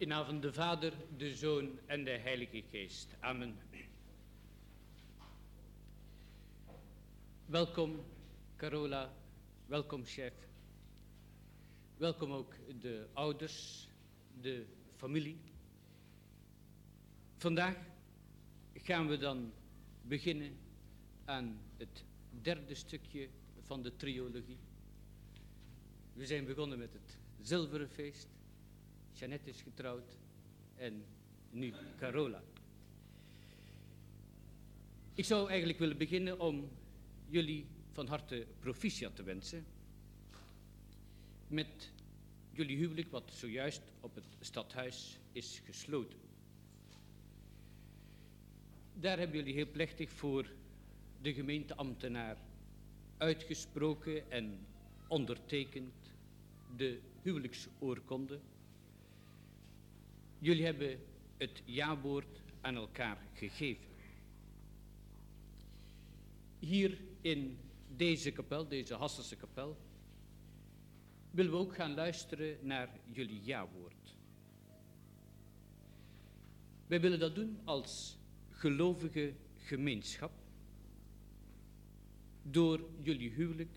In naam van de Vader, de Zoon en de Heilige Geest. Amen. Welkom Carola, welkom chef. Welkom ook de ouders, de familie. Vandaag gaan we dan beginnen aan het derde stukje van de triologie. We zijn begonnen met het zilveren feest. Jeannette is getrouwd en nu Carola. Ik zou eigenlijk willen beginnen om jullie van harte proficiat te wensen met jullie huwelijk wat zojuist op het stadhuis is gesloten. Daar hebben jullie heel plechtig voor de gemeenteambtenaar uitgesproken en ondertekend de huwelijksoorkonde. Jullie hebben het ja-woord aan elkaar gegeven. Hier in deze kapel, deze Hasselse kapel, willen we ook gaan luisteren naar jullie ja-woord. Wij willen dat doen als gelovige gemeenschap door jullie huwelijk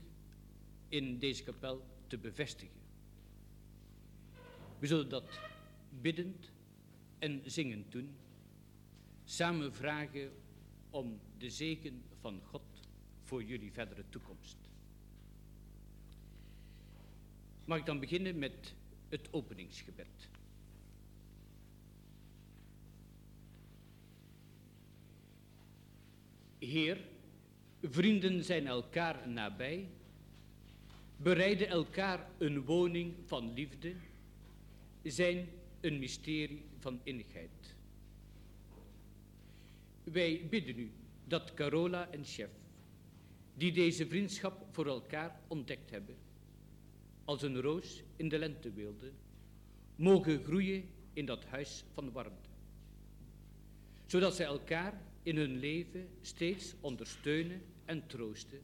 in deze kapel te bevestigen. We zullen dat biddend en zingend doen, samen vragen om de zegen van God voor jullie verdere toekomst. Mag ik dan beginnen met het openingsgebed. Heer, vrienden zijn elkaar nabij, bereiden elkaar een woning van liefde, zijn een mysterie van innigheid. Wij bidden u dat Carola en Chef, die deze vriendschap voor elkaar ontdekt hebben, als een roos in de lenteweelde, mogen groeien in dat huis van warmte. Zodat zij elkaar in hun leven steeds ondersteunen en troosten,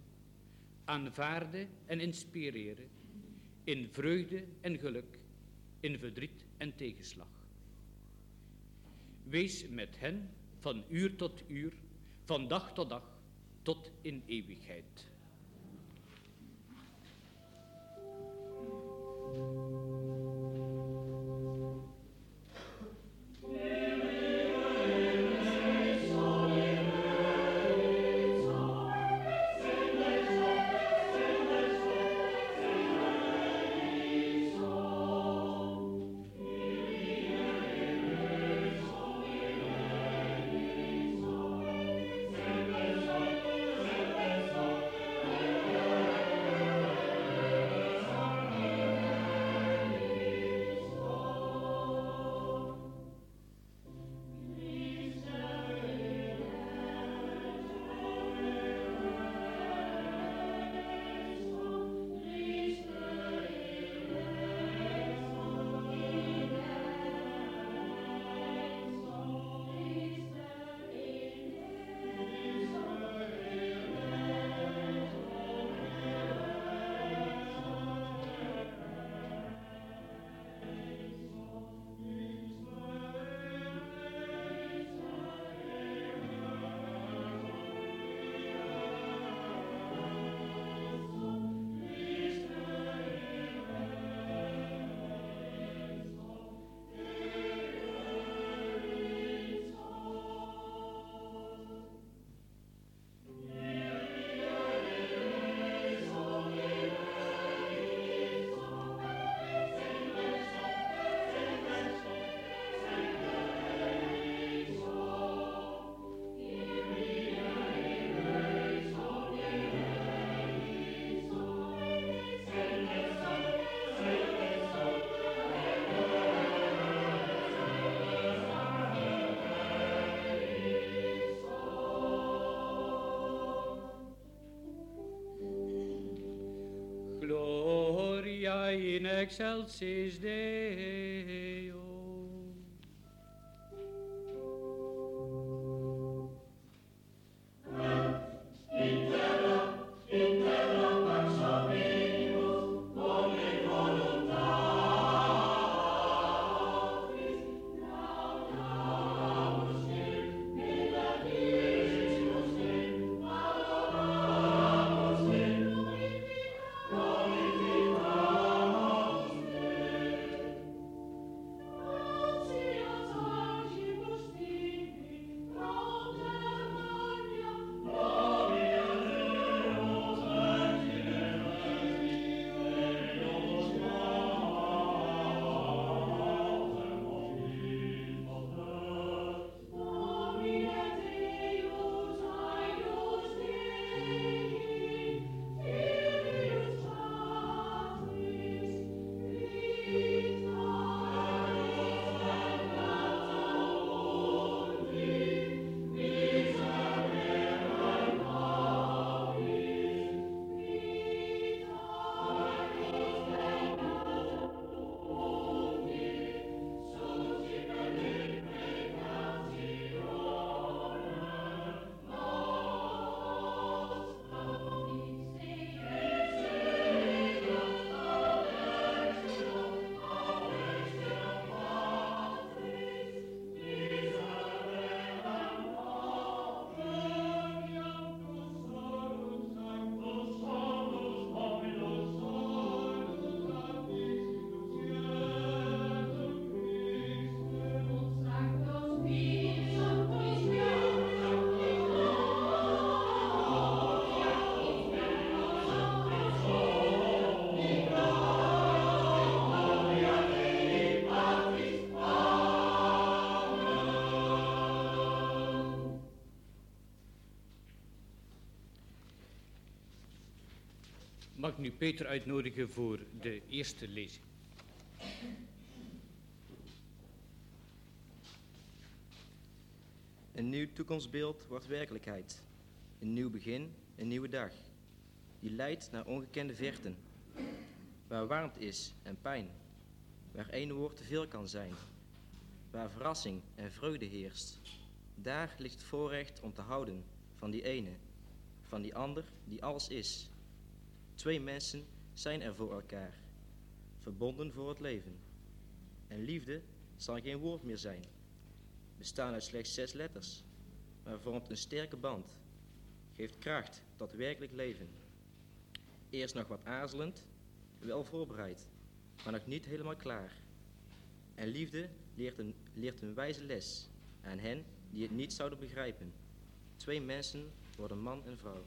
aanvaarden en inspireren, in vreugde en geluk, in verdriet en tegenslag. Wees met hen van uur tot uur, van dag tot dag, tot in eeuwigheid. exalt his. Mag nu Peter uitnodigen voor de eerste lezing. Een nieuw toekomstbeeld wordt werkelijkheid. Een nieuw begin, een nieuwe dag. Die leidt naar ongekende verten. Waar warmte is en pijn. Waar één woord te veel kan zijn. Waar verrassing en vreugde heerst. Daar ligt het voorrecht om te houden van die ene. Van die ander die alles is. Twee mensen zijn er voor elkaar. Verbonden voor het leven. En liefde zal geen woord meer zijn bestaan uit slechts zes letters, maar vormt een sterke band, geeft kracht tot werkelijk leven. Eerst nog wat aarzelend, wel voorbereid, maar nog niet helemaal klaar. En liefde leert een, leert een wijze les aan hen die het niet zouden begrijpen. Twee mensen worden man en vrouw.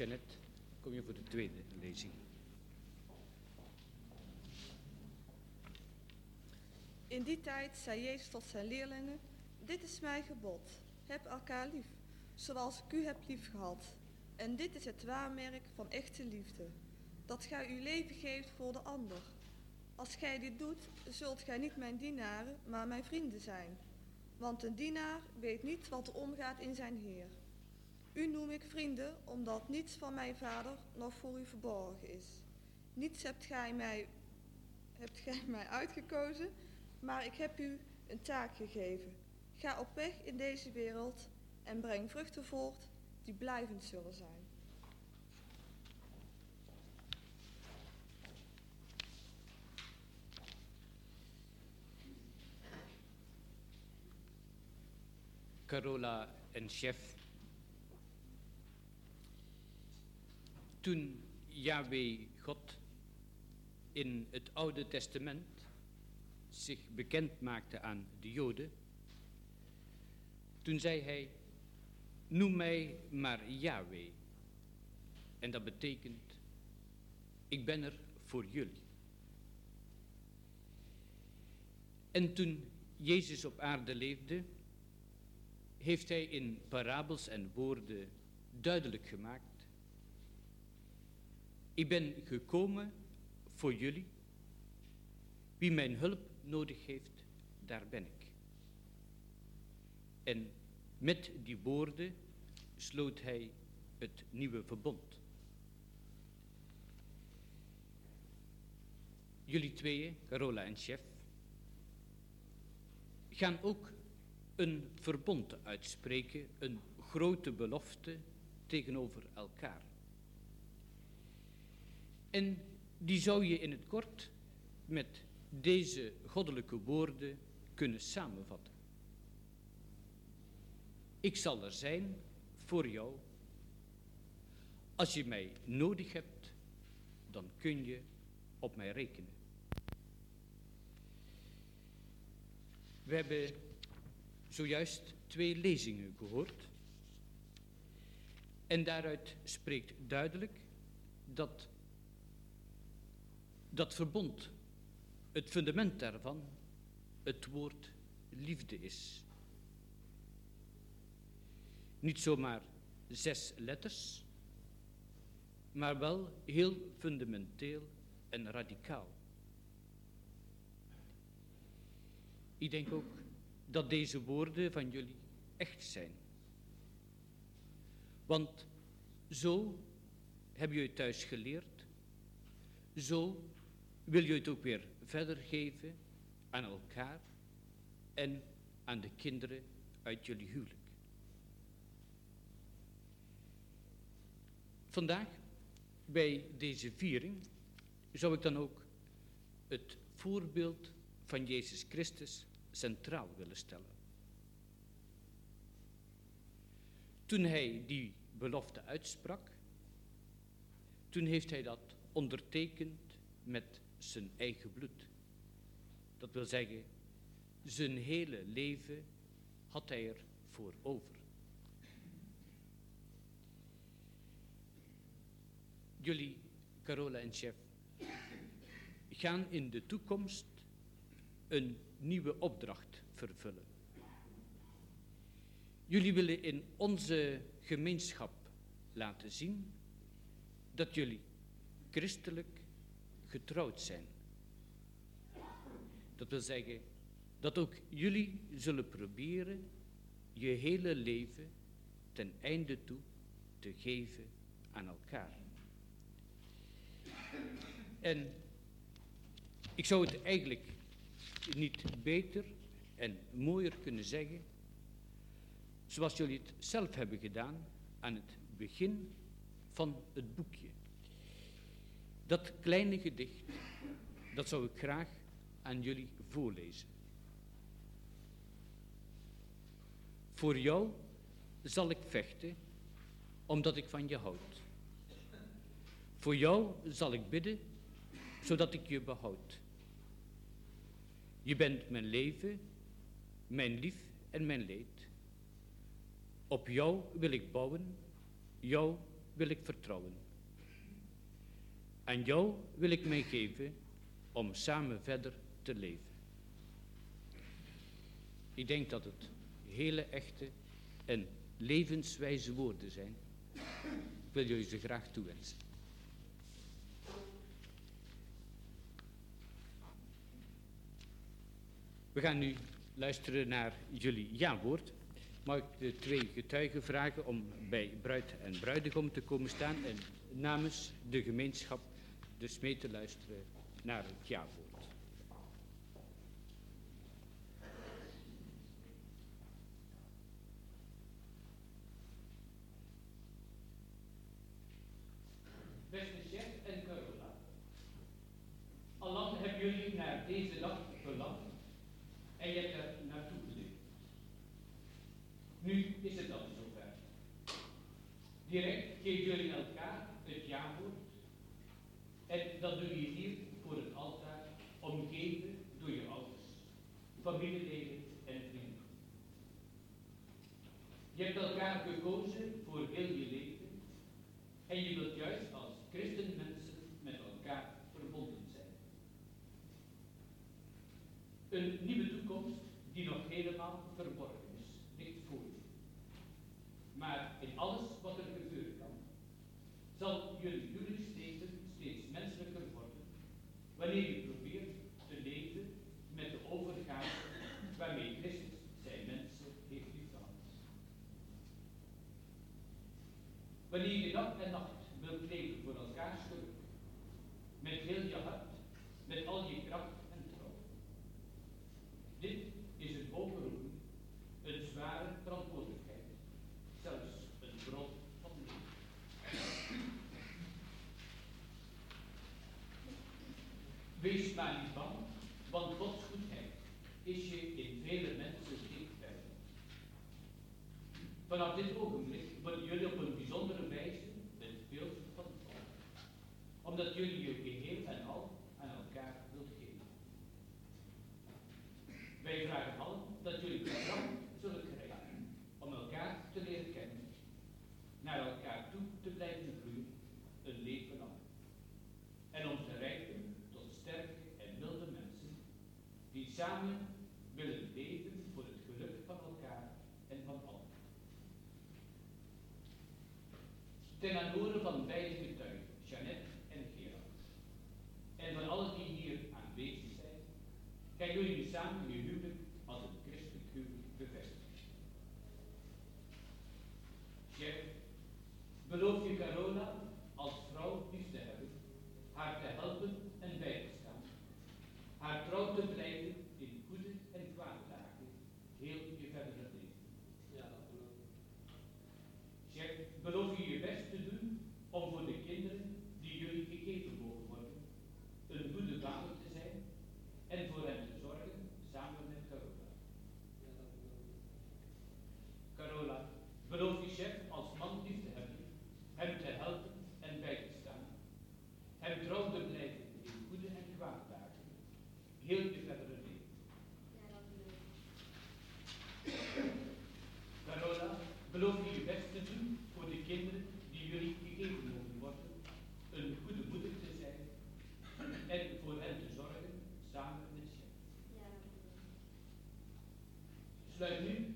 Jeannette, kom je voor de tweede lezing. In die tijd zei Jezus tot zijn leerlingen, dit is mijn gebod, heb elkaar lief, zoals ik u heb lief gehad. En dit is het waarmerk van echte liefde, dat gij uw leven geeft voor de ander. Als gij dit doet, zult gij niet mijn dienaren, maar mijn vrienden zijn. Want een dienaar weet niet wat er omgaat in zijn Heer. U noem ik vrienden, omdat niets van mijn vader nog voor u verborgen is. Niets hebt gij mij, hebt gij mij uitgekozen, maar ik heb u een taak gegeven. Ga op weg in deze wereld en breng vruchten voort die blijvend zullen zijn. Carola en chef Toen Yahweh God in het Oude Testament zich bekend maakte aan de Joden, toen zei hij, noem mij maar Yahweh. En dat betekent, ik ben er voor jullie. En toen Jezus op aarde leefde, heeft hij in parabels en woorden duidelijk gemaakt, ik ben gekomen voor jullie. Wie mijn hulp nodig heeft, daar ben ik. En met die woorden sloot hij het nieuwe verbond. Jullie tweeën, Carola en Chef, gaan ook een verbond uitspreken, een grote belofte tegenover elkaar. En die zou je in het kort met deze goddelijke woorden kunnen samenvatten. Ik zal er zijn voor jou. Als je mij nodig hebt, dan kun je op mij rekenen. We hebben zojuist twee lezingen gehoord. En daaruit spreekt duidelijk dat dat verbond, het fundament daarvan, het woord liefde is. Niet zomaar zes letters, maar wel heel fundamenteel en radicaal. Ik denk ook dat deze woorden van jullie echt zijn. Want zo hebben jullie thuis geleerd, zo wil je het ook weer verder geven aan elkaar en aan de kinderen uit jullie huwelijk. Vandaag, bij deze viering, zou ik dan ook het voorbeeld van Jezus Christus centraal willen stellen. Toen hij die belofte uitsprak, toen heeft hij dat ondertekend met zijn eigen bloed. Dat wil zeggen, zijn hele leven had hij er voor over. Jullie, Carola en Chef, gaan in de toekomst een nieuwe opdracht vervullen. Jullie willen in onze gemeenschap laten zien dat jullie christelijk getrouwd zijn. Dat wil zeggen dat ook jullie zullen proberen je hele leven ten einde toe te geven aan elkaar. En ik zou het eigenlijk niet beter en mooier kunnen zeggen, zoals jullie het zelf hebben gedaan aan het begin van het boekje. Dat kleine gedicht, dat zou ik graag aan jullie voorlezen. Voor jou zal ik vechten, omdat ik van je houd. Voor jou zal ik bidden, zodat ik je behoud. Je bent mijn leven, mijn lief en mijn leed. Op jou wil ik bouwen, jou wil ik vertrouwen. Aan jou wil ik mij geven om samen verder te leven. Ik denk dat het hele echte en levenswijze woorden zijn. Ik wil jullie ze graag toewensen. We gaan nu luisteren naar jullie ja-woord. Mag ik de twee getuigen vragen om bij bruid en bruidegom te komen staan en namens de gemeenschap dus mee te luisteren naar het ja-woord. elkaar gekozen voor heel je leven en je wilt juist als christenmensen met elkaar verbonden zijn. Een nieuwe toekomst die nog helemaal verborgen is, ligt voor je. Maar in alles wat er gebeuren kan, zal jullie huwelijksleven steeds menselijker worden wanneer je probeert Op dit ogenblik worden jullie op een bijzondere wijze het beeld van God. Omdat jullie je geheel en al aan elkaar wilt geven. Wij vragen al dat jullie dan zullen krijgen om elkaar te leren kennen, naar elkaar toe te blijven groeien, een leven lang. that you.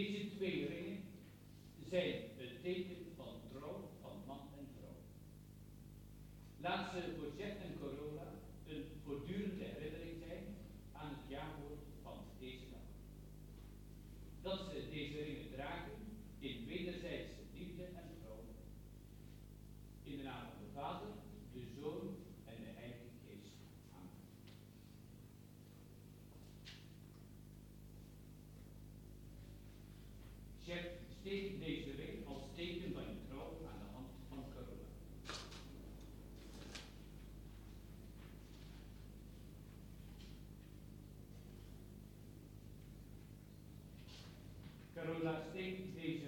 Deze twee ringen zijn Relax, stay, stay,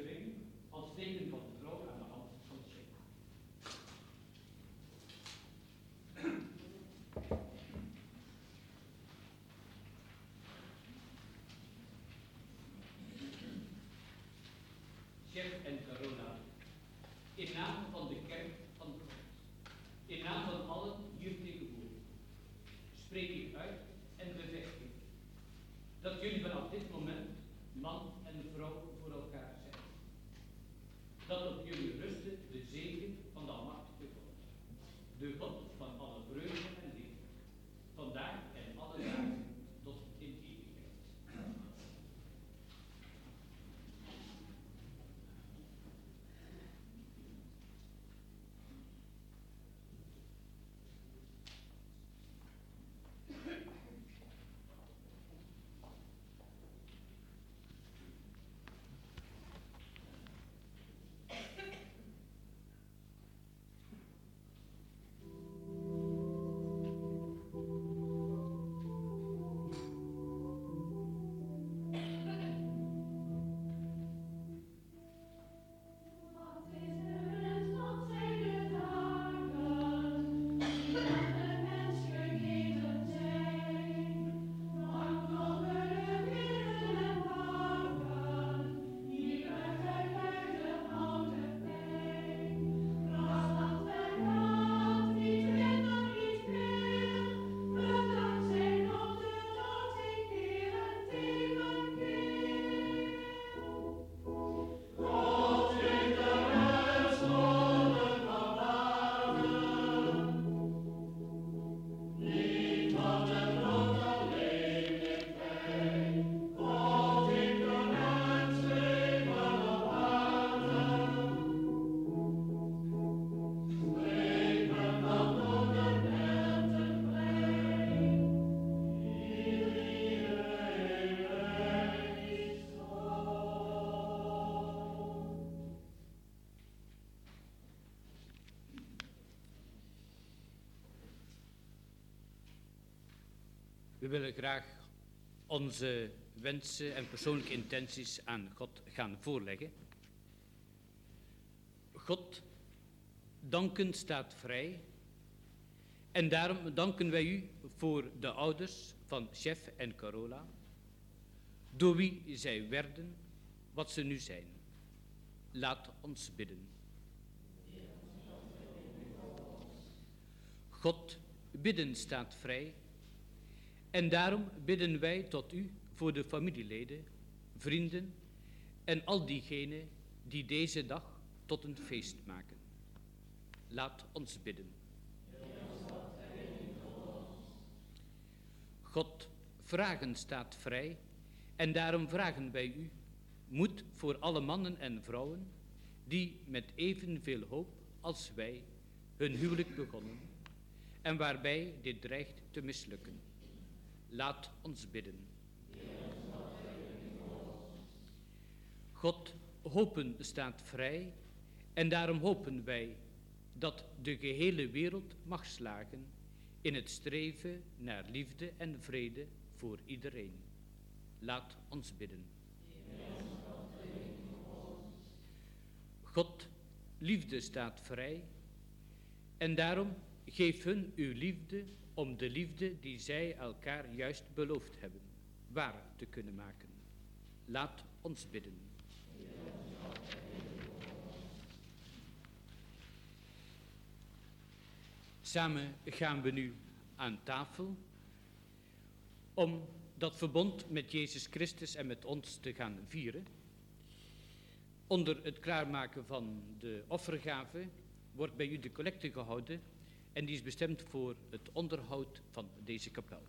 We willen graag onze wensen en persoonlijke intenties aan God gaan voorleggen. God, danken staat vrij. En daarom danken wij u voor de ouders van Chef en Carola, door wie zij werden wat ze nu zijn. Laat ons bidden. God, bidden staat vrij. En daarom bidden wij tot u voor de familieleden, vrienden en al diegenen die deze dag tot een feest maken. Laat ons bidden. God, vragen staat vrij en daarom vragen wij u moed voor alle mannen en vrouwen die met evenveel hoop als wij hun huwelijk begonnen en waarbij dit dreigt te mislukken. Laat ons bidden. God, hopen staat vrij en daarom hopen wij dat de gehele wereld mag slagen in het streven naar liefde en vrede voor iedereen. Laat ons bidden. God, liefde staat vrij en daarom geef hun uw liefde om de liefde die zij elkaar juist beloofd hebben, waar te kunnen maken. Laat ons bidden. Samen gaan we nu aan tafel om dat verbond met Jezus Christus en met ons te gaan vieren. Onder het klaarmaken van de offergave wordt bij u de collecte gehouden en die is bestemd voor het onderhoud van deze kapel.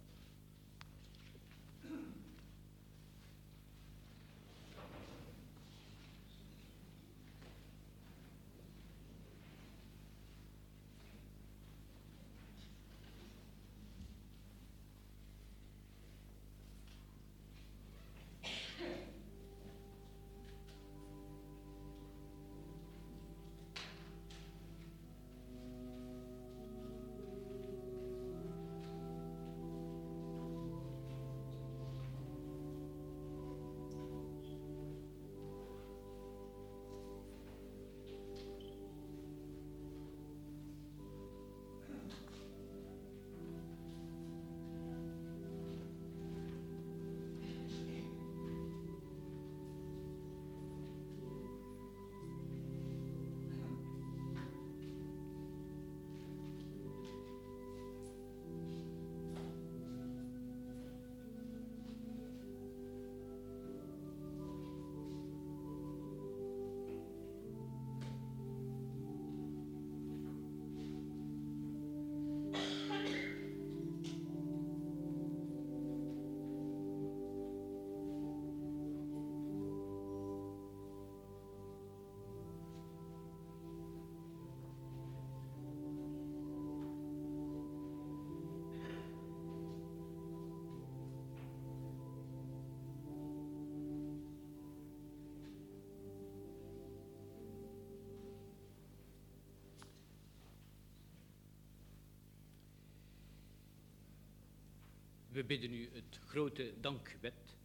We bidden u het grote dankgebed.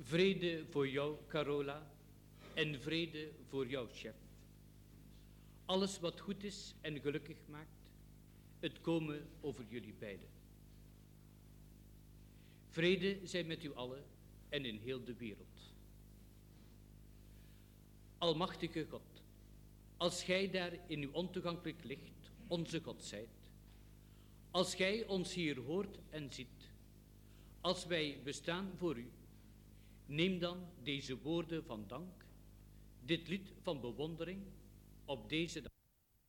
Vrede voor jou, Carola, en vrede voor jou, chef. Alles wat goed is en gelukkig maakt, het komen over jullie beiden. Vrede zij met u allen en in heel de wereld. Almachtige God, als gij daar in uw ontoegankelijk licht onze God zijt, als gij ons hier hoort en ziet, als wij bestaan voor u, neem dan deze woorden van dank, dit lied van bewondering op deze dag.